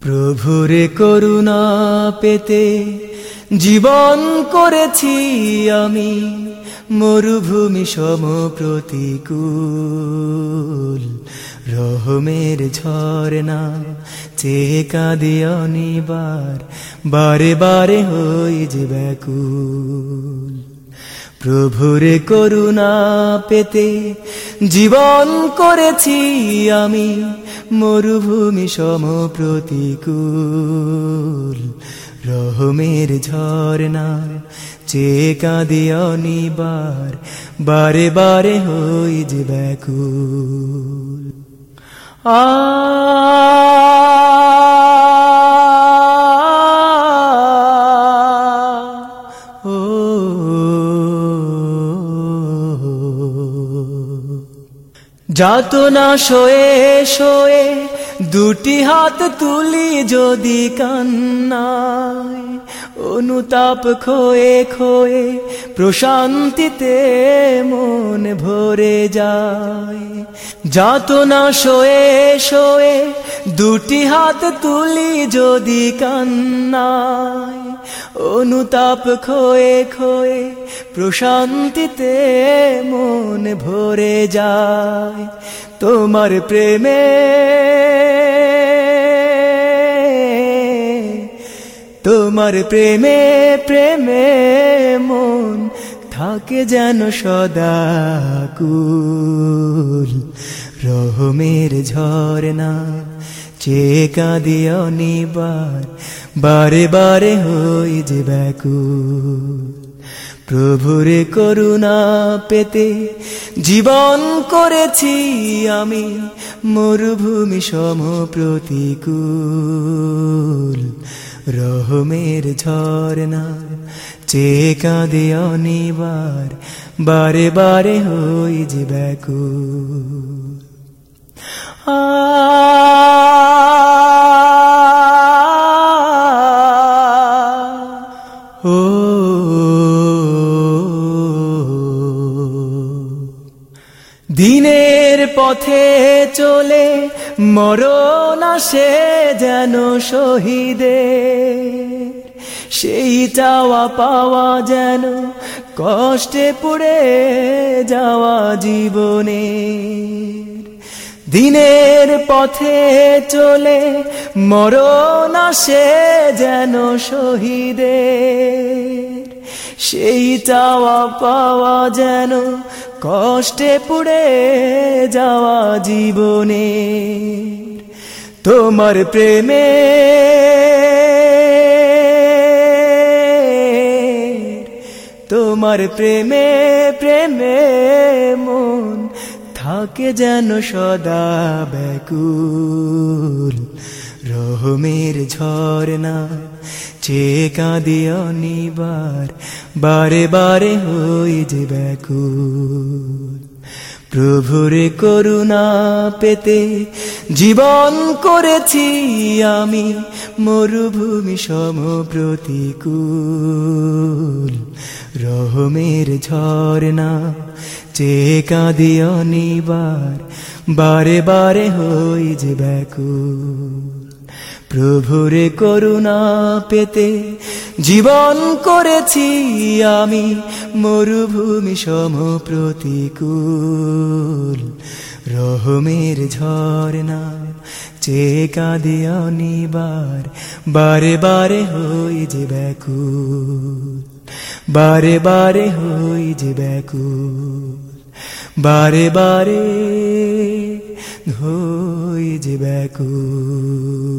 প্রভুরে করুণা পেতে জীবন করেছি আমি, মরুভূমি সম প্রতিকূল। রহমের ঝরনা চেয়ে কাঁদে অনিবার, বারে বারে হই যে ব্যাকুল। প্রভুরে করুণা পেতে জীবন করেছি আমি মরুভূমি সম প্রতিকূল। রহমের ঝরনা চে কাঁদে অনিবার, বারে বারে হই যে ব্যাকুল। আ যাতনা শোয়ে শোয়ে দুটি হাত তুলি যদি কান্নায়, অনুতাপ খোয়ে খোয়ে প্রশান্তিতে মন ভরে যায়। যাতনা শোয়ে শোয়ে দুটি হাত তুলি যদি কান্নায়, অনুতাপ খোয়ে খোয়ে প্রশান্তিতে মন ভরে যায়। তোমার প্রেমে তোমার প্রেমে প্রেমে মন থাকে যেন সদা কুল। রহমের ঝরনা চেয়ে কাঁদি অনিবার, বারে বারে হই যে ব্যাকুল। প্রভুরে করুণা পেতে জীবন করেছি আমি মরুভূমি সম প্রতিকূল। রহমের ঝরনা চেয়ে কাঁদে অনিবার, বারে বারে হই যে ব্যাকুল। আ দিনের পথে চলে মরণ সে যেন শহীদে। সেই চাওয়া পাওয়া যেন কষ্টে পড়ে যাওয়া জীবনে। দিনের পথে চলে মরণ সে যেন শহীদের সেই চাওয়া পাওয়া যেন কষ্টে পুড়ে যাওয়া জীবনে। তোমার প্রেমে তোমার প্রেমে প্রেমে মন থাকে যেন সদা ব্যাকুল। রহমের ঝরনা চেয়ে কাঁদি অনিবার, বারে বারে হই যে ব্যাকুল। প্রভুরে করুণা পেতে জীবন করেছি আমি, মরুভূমি সম প্রতিকূল। রহমের ঝরনা চেয়ে কাঁদি অনিবার, বারে বারে হই যে ব্যাকুল। প্রভুরে করুণা পেতে জীবন করেছি আমি মরুভূমি সম প্রতিকূল। রহমের ঝরনা চেয়ে কাঁদি অনিবার, বারে বারে হই যে ব্যাকুল। বারে বারে হই যে ব্যাকুল। বারে বারে হই যে ব্যাকুল।